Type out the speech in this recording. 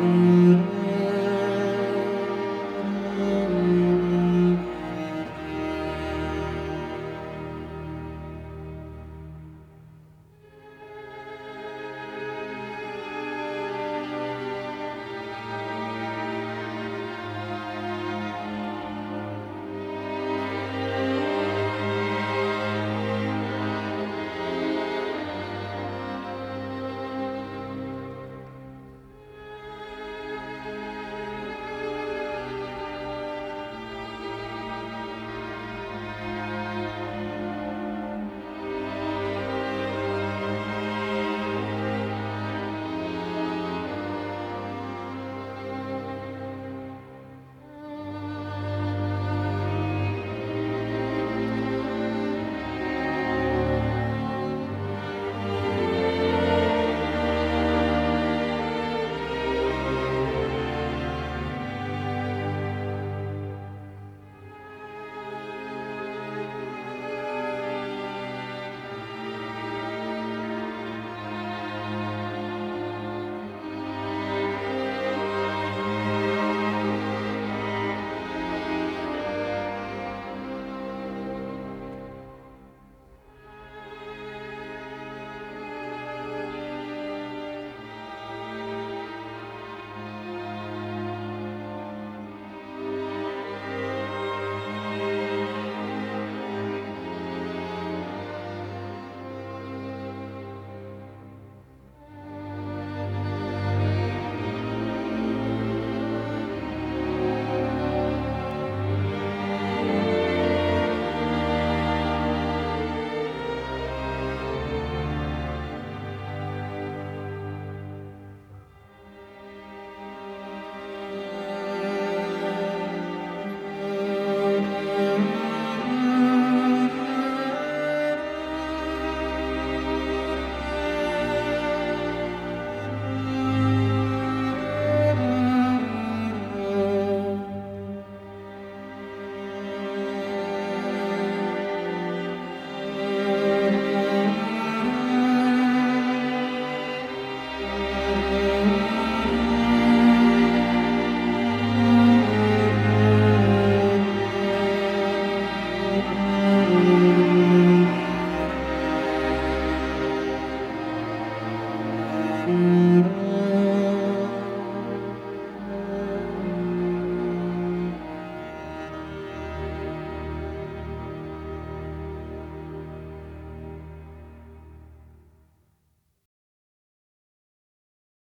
Música